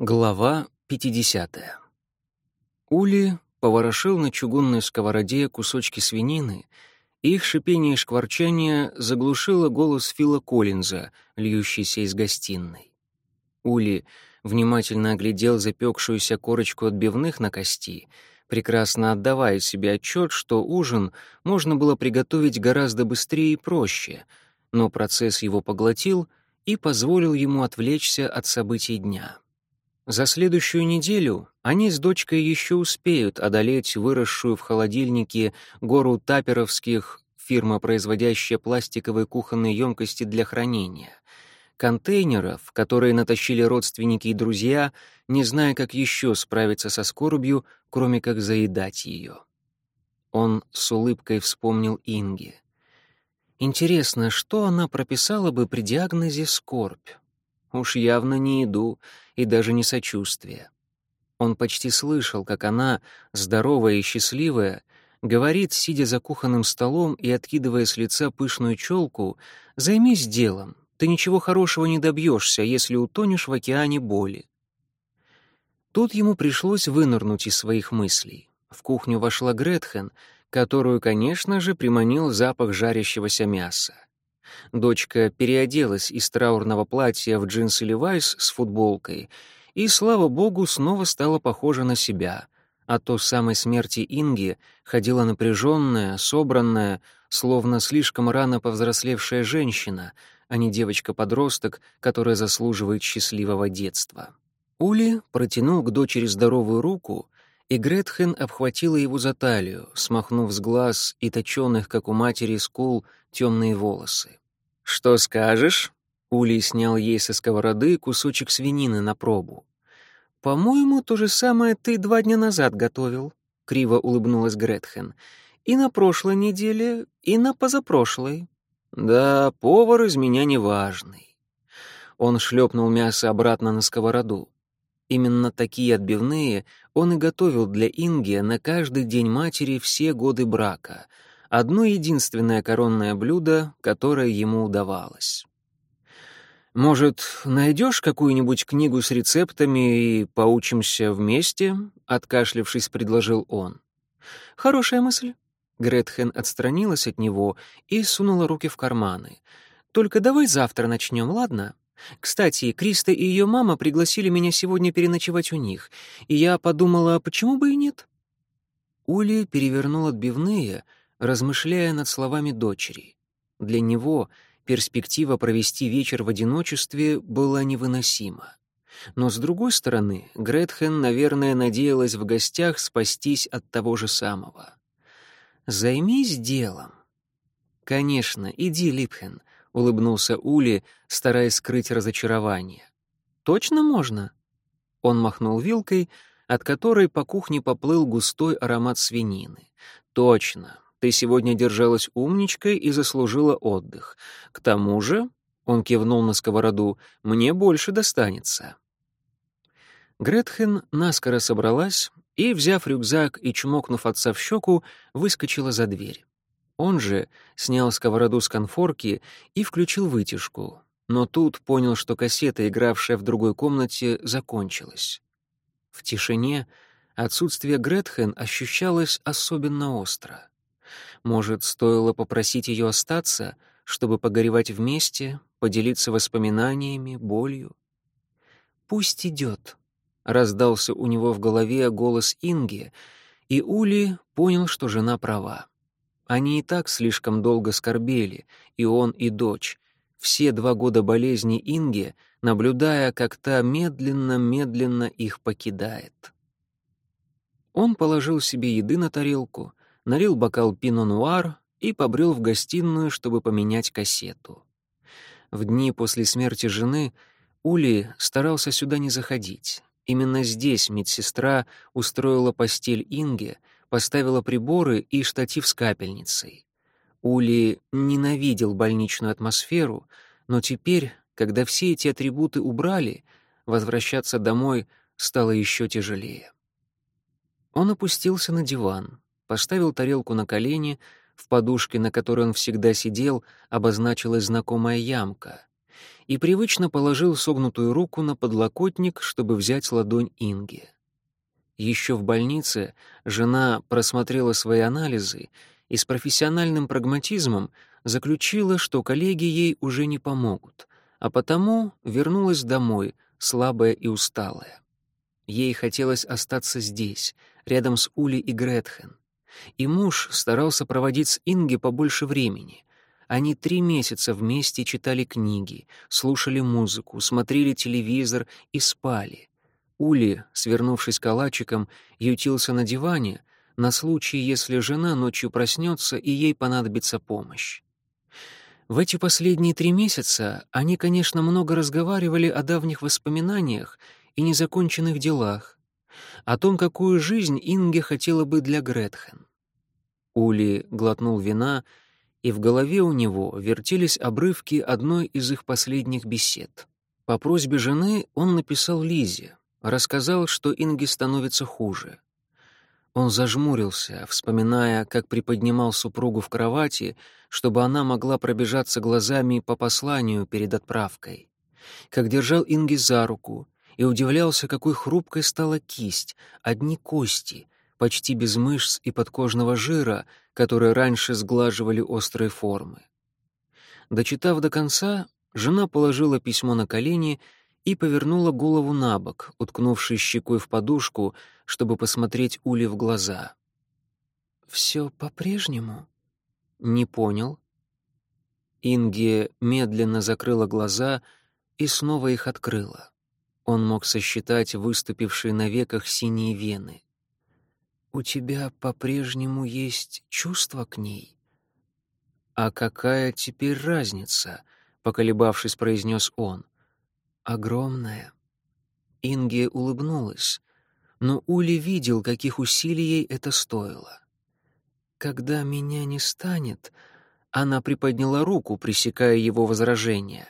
Глава 50. Ули поворошил на чугунной сковороде кусочки свинины, их шипение и шкварчание заглушило голос Фила Коллинза, льющийся из гостиной. Ули внимательно оглядел запекшуюся корочку отбивных на кости, прекрасно отдавая себе отчет, что ужин можно было приготовить гораздо быстрее и проще, но процесс его поглотил и позволил ему отвлечься от событий дня. За следующую неделю они с дочкой еще успеют одолеть выросшую в холодильнике гору таперовских, фирма, производящая пластиковые кухонные емкости для хранения, контейнеров, которые натащили родственники и друзья, не зная, как еще справиться со скорбью, кроме как заедать ее. Он с улыбкой вспомнил Инги. Интересно, что она прописала бы при диагнозе «скорбь»? Уж явно не еду и даже не сочувствие. Он почти слышал, как она, здоровая и счастливая, говорит, сидя за кухонным столом и откидывая с лица пышную челку, «Займись делом, ты ничего хорошего не добьешься, если утонешь в океане боли». Тут ему пришлось вынырнуть из своих мыслей. В кухню вошла Гретхен, которую, конечно же, приманил запах жарящегося мяса. Дочка переоделась из траурного платья в джинсы Левайс с футболкой и, слава богу, снова стала похожа на себя. А то самой смерти Инги ходила напряженная, собранная, словно слишком рано повзрослевшая женщина, а не девочка-подросток, которая заслуживает счастливого детства. Ули протянул к дочери здоровую руку, и Гретхен обхватила его за талию, смахнув с глаз и точенных, как у матери, скул, темные волосы. «Что скажешь?» Ули снял ей со сковороды кусочек свинины на пробу. «По-моему, то же самое ты два дня назад готовил», — криво улыбнулась Гретхен. «И на прошлой неделе, и на позапрошлой». «Да, повар из меня неважный». Он шлепнул мясо обратно на сковороду. Именно такие отбивные он и готовил для Инги на каждый день матери все годы брака — одно единственное коронное блюдо, которое ему удавалось. «Может, найдешь какую-нибудь книгу с рецептами и поучимся вместе?» — откашлившись, предложил он. «Хорошая мысль». Гретхен отстранилась от него и сунула руки в карманы. «Только давай завтра начнем, ладно? Кстати, Криста и ее мама пригласили меня сегодня переночевать у них, и я подумала, почему бы и нет?» Ули перевернул отбивные — размышляя над словами дочери. Для него перспектива провести вечер в одиночестве была невыносима. Но, с другой стороны, Гретхен, наверное, надеялась в гостях спастись от того же самого. «Займись делом». «Конечно, иди, Липхен», — улыбнулся Ули, стараясь скрыть разочарование. «Точно можно?» Он махнул вилкой, от которой по кухне поплыл густой аромат свинины. «Точно, ты сегодня держалась умничкой и заслужила отдых. К тому же, — он кивнул на сковороду, — мне больше достанется». Гретхен наскоро собралась и, взяв рюкзак и чмокнув отца в щеку, выскочила за дверь. Он же снял сковороду с конфорки и включил вытяжку, но тут понял, что кассета, игравшая в другой комнате, закончилась. В тишине отсутствие Гретхен ощущалось особенно остро. Может, стоило попросить ее остаться, чтобы погоревать вместе, поделиться воспоминаниями, болью? «Пусть идет», — раздался у него в голове голос Инги, и Ули понял, что жена права. Они и так слишком долго скорбели, и он, и дочь, все два года болезни Инги, наблюдая, как та медленно-медленно их покидает. Он положил себе еды на тарелку, налил бокал пино-нуар и побрел в гостиную, чтобы поменять кассету. В дни после смерти жены Ули старался сюда не заходить. Именно здесь медсестра устроила постель Инге, поставила приборы и штатив с капельницей. Ули ненавидел больничную атмосферу, но теперь, когда все эти атрибуты убрали, возвращаться домой стало еще тяжелее. Он опустился на диван, поставил тарелку на колени, в подушке, на которой он всегда сидел, обозначилась знакомая ямка, и привычно положил согнутую руку на подлокотник, чтобы взять ладонь Инги. Еще в больнице жена просмотрела свои анализы и с профессиональным прагматизмом заключила, что коллеги ей уже не помогут, а потому вернулась домой, слабая и усталая. Ей хотелось остаться здесь, рядом с Ули и Гретхен. И муж старался проводить с Инги побольше времени. Они три месяца вместе читали книги, слушали музыку, смотрели телевизор и спали. Ули, свернувшись калачиком, ютился на диване на случай, если жена ночью проснется и ей понадобится помощь. В эти последние три месяца они, конечно, много разговаривали о давних воспоминаниях и незаконченных делах, о том, какую жизнь Инге хотела бы для Гретхен. Ули глотнул вина, и в голове у него вертелись обрывки одной из их последних бесед. По просьбе жены он написал Лизе, рассказал, что Инге становится хуже. Он зажмурился, вспоминая, как приподнимал супругу в кровати, чтобы она могла пробежаться глазами по посланию перед отправкой. Как держал Инги за руку и удивлялся, какой хрупкой стала кисть, одни кости, почти без мышц и подкожного жира, которые раньше сглаживали острые формы. Дочитав до конца, жена положила письмо на колени и повернула голову на бок, уткнувшись щекой в подушку, чтобы посмотреть Ули в глаза. «Все по-прежнему?» «Не понял». Инге медленно закрыла глаза и снова их открыла. Он мог сосчитать выступившие на веках синие вены. «У тебя по-прежнему есть чувство к ней?» «А какая теперь разница?» — поколебавшись, произнес он. «Огромная». Инге улыбнулась, но Ули видел, каких усилий ей это стоило. «Когда меня не станет...» Она приподняла руку, пресекая его возражение.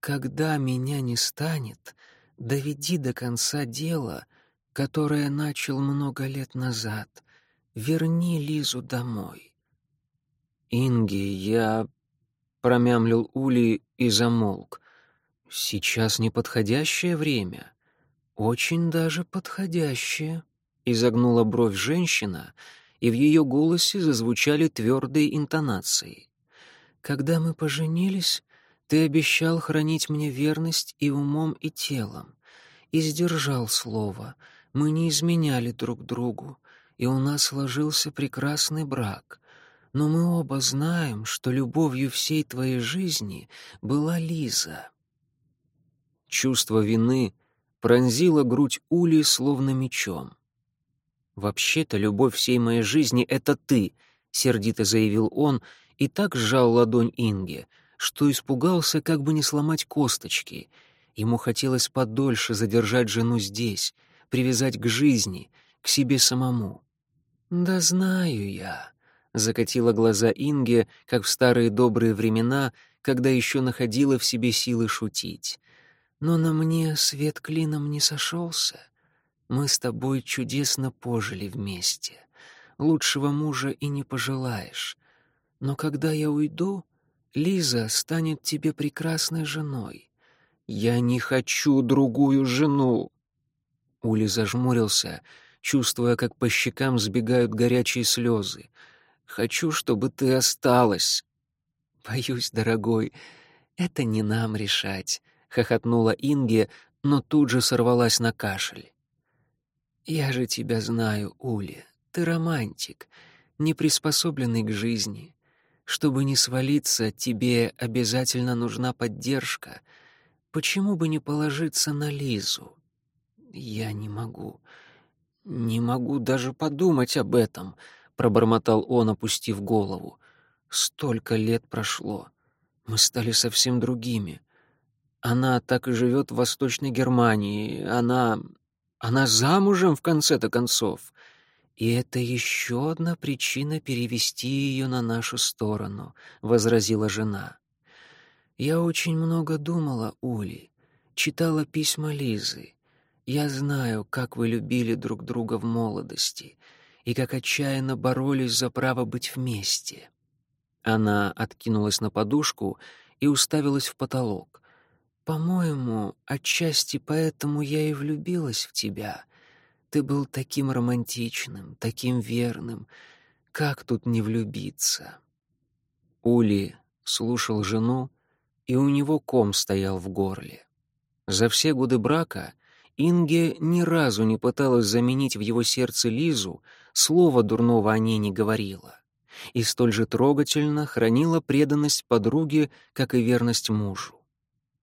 «Когда меня не станет, доведи до конца дело, которое начал много лет назад. Верни Лизу домой». «Инги, я...» — промямлил Ули и замолк. «Сейчас неподходящее время». «Очень даже подходящее», — изогнула бровь женщина, и в ее голосе зазвучали твердые интонации. «Когда мы поженились, ты обещал хранить мне верность и умом, и телом, и сдержал слово. Мы не изменяли друг другу, и у нас сложился прекрасный брак. Но мы оба знаем, что любовью всей твоей жизни была Лиза». Чувство вины — пронзила грудь Ули словно мечом. «Вообще-то любовь всей моей жизни — это ты», — сердито заявил он и так сжал ладонь Инге, что испугался, как бы не сломать косточки. Ему хотелось подольше задержать жену здесь, привязать к жизни, к себе самому. «Да знаю я», — закатила глаза Инге, как в старые добрые времена, когда еще находила в себе силы шутить. Но на мне свет клином не сошелся. Мы с тобой чудесно пожили вместе. Лучшего мужа и не пожелаешь. Но когда я уйду, Лиза станет тебе прекрасной женой. Я не хочу другую жену. Ули зажмурился, чувствуя, как по щекам сбегают горячие слезы. Хочу, чтобы ты осталась. Боюсь, дорогой, это не нам решать. — хохотнула Инге, но тут же сорвалась на кашель. «Я же тебя знаю, Уля, ты романтик, не приспособленный к жизни. Чтобы не свалиться, тебе обязательно нужна поддержка. Почему бы не положиться на Лизу? Я не могу, не могу даже подумать об этом», — пробормотал он, опустив голову. «Столько лет прошло. Мы стали совсем другими. Она так и живет в Восточной Германии. Она... она замужем, в конце-то концов. И это еще одна причина перевести ее на нашу сторону, — возразила жена. Я очень много думала, Ули, читала письма Лизы. Я знаю, как вы любили друг друга в молодости и как отчаянно боролись за право быть вместе. Она откинулась на подушку и уставилась в потолок — по-моему, отчасти поэтому я и влюбилась в тебя. Ты был таким романтичным, таким верным. Как тут не влюбиться?» Ули слушал жену, и у него ком стоял в горле. За все годы брака Инге ни разу не пыталась заменить в его сердце Лизу, слова дурного о ней не говорила. И столь же трогательно хранила преданность подруге, как и верность мужу.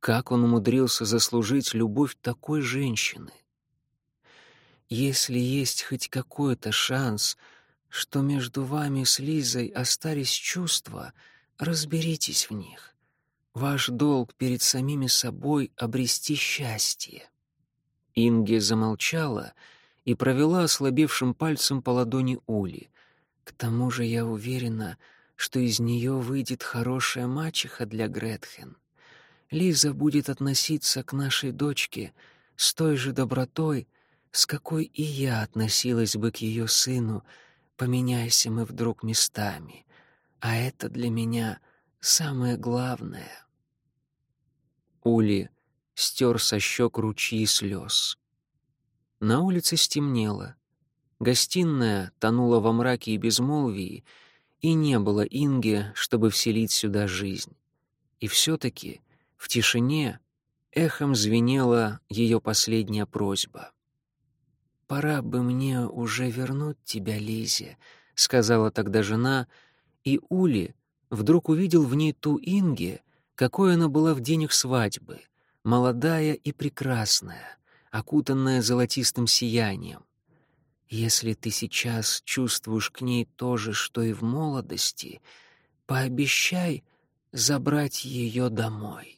Как он умудрился заслужить любовь такой женщины? Если есть хоть какой-то шанс, что между вами с Лизой остались чувства, разберитесь в них. Ваш долг перед самими собой — обрести счастье. Инге замолчала и провела ослабевшим пальцем по ладони Ули. К тому же я уверена, что из нее выйдет хорошая мачеха для Гретхен. Лиза будет относиться к нашей дочке с той же добротой, с какой и я относилась бы к ее сыну, поменяйся мы вдруг местами. А это для меня самое главное. Ули стер со щек ручьи слез. На улице стемнело. Гостиная тонула во мраке и безмолвии, и не было Инге, чтобы вселить сюда жизнь. И все-таки в тишине эхом звенела ее последняя просьба. «Пора бы мне уже вернуть тебя, Лизе», — сказала тогда жена, и Ули вдруг увидел в ней ту Инге, какой она была в день их свадьбы — молодая и прекрасная, окутанная золотистым сиянием. Если ты сейчас чувствуешь к ней то же, что и в молодости, пообещай забрать ее домой.